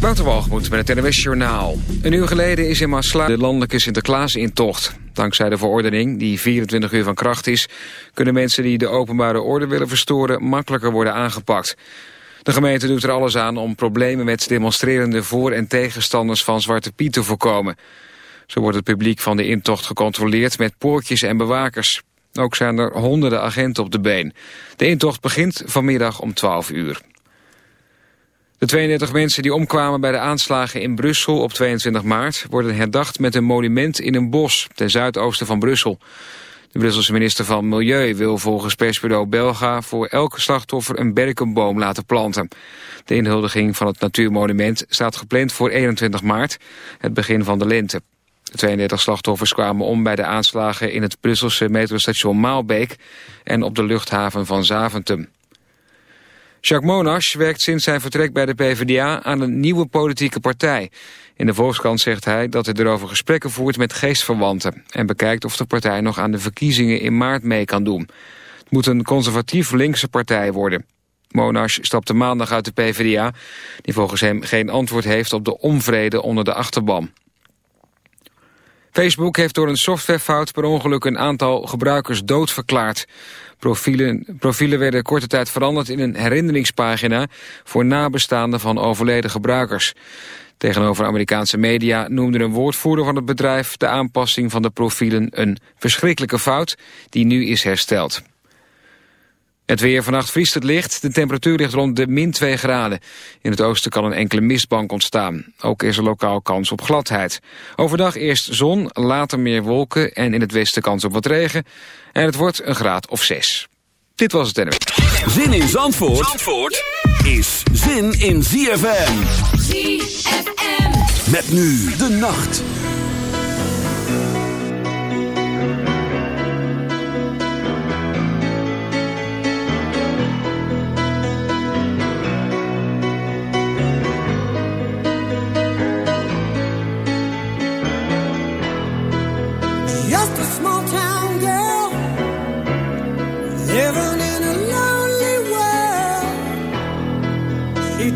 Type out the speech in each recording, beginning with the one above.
Waterwalgemoed met het NWS Journaal. Een uur geleden is in Maasluis de landelijke Sinterklaas-intocht. Dankzij de verordening, die 24 uur van kracht is... kunnen mensen die de openbare orde willen verstoren... makkelijker worden aangepakt. De gemeente doet er alles aan om problemen met demonstrerende voor- en tegenstanders van Zwarte Piet te voorkomen. Zo wordt het publiek van de intocht gecontroleerd met poortjes en bewakers. Ook zijn er honderden agenten op de been. De intocht begint vanmiddag om 12 uur. De 32 mensen die omkwamen bij de aanslagen in Brussel op 22 maart... worden herdacht met een monument in een bos ten zuidoosten van Brussel. De Brusselse minister van Milieu wil volgens persbureau Belga... voor elke slachtoffer een berkenboom laten planten. De inhuldiging van het natuurmonument staat gepland voor 21 maart... het begin van de lente. De 32 slachtoffers kwamen om bij de aanslagen in het Brusselse metrostation Maalbeek... en op de luchthaven van Zaventem. Jacques Monash werkt sinds zijn vertrek bij de PvdA aan een nieuwe politieke partij. In de Volkskrant zegt hij dat hij erover gesprekken voert met geestverwanten... en bekijkt of de partij nog aan de verkiezingen in maart mee kan doen. Het moet een conservatief linkse partij worden. Monash stapte maandag uit de PvdA... die volgens hem geen antwoord heeft op de onvrede onder de achterban. Facebook heeft door een softwarefout per ongeluk een aantal gebruikers doodverklaard. Profielen, profielen werden korte tijd veranderd in een herinneringspagina voor nabestaanden van overleden gebruikers. Tegenover Amerikaanse media noemde een woordvoerder van het bedrijf de aanpassing van de profielen een verschrikkelijke fout die nu is hersteld. Het weer vannacht vriest het licht. De temperatuur ligt rond de min 2 graden. In het oosten kan een enkele mistbank ontstaan. Ook is er lokaal kans op gladheid. Overdag eerst zon, later meer wolken en in het westen kans op wat regen. En het wordt een graad of 6. Dit was het NW. Zin in Zandvoort, Zandvoort is zin in ZFM. ZFM. Met nu de nacht.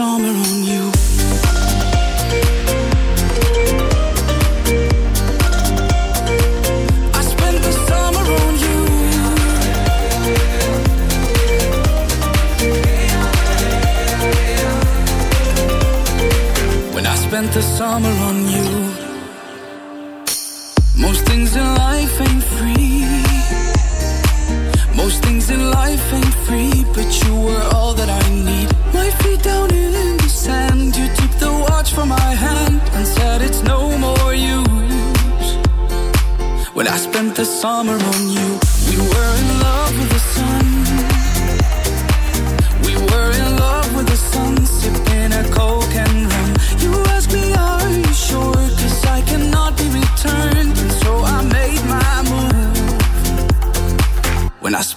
summer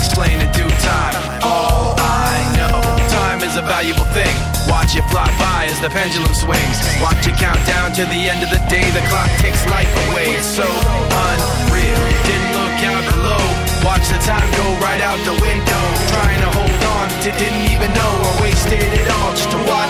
explain in due time. All I know, time is a valuable thing. Watch it fly by as the pendulum swings. Watch it count down to the end of the day. The clock takes life away. It's so unreal. Didn't look out below. Watch the time go right out the window. Trying to hold on to didn't even know I wasted it all just to watch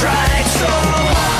tried so hard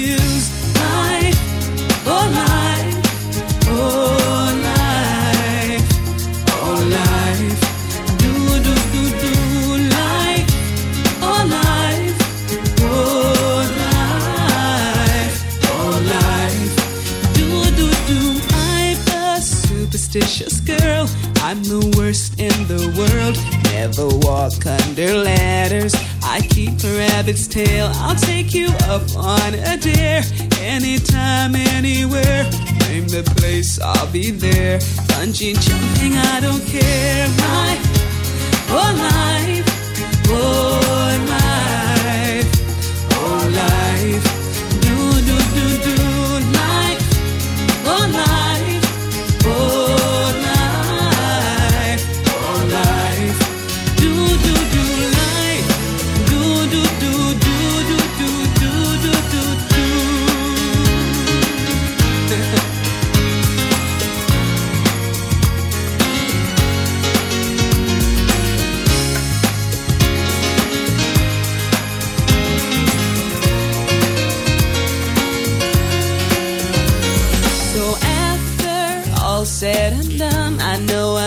upon a dare. Anytime, anywhere. Name the place, I'll be there. Punching.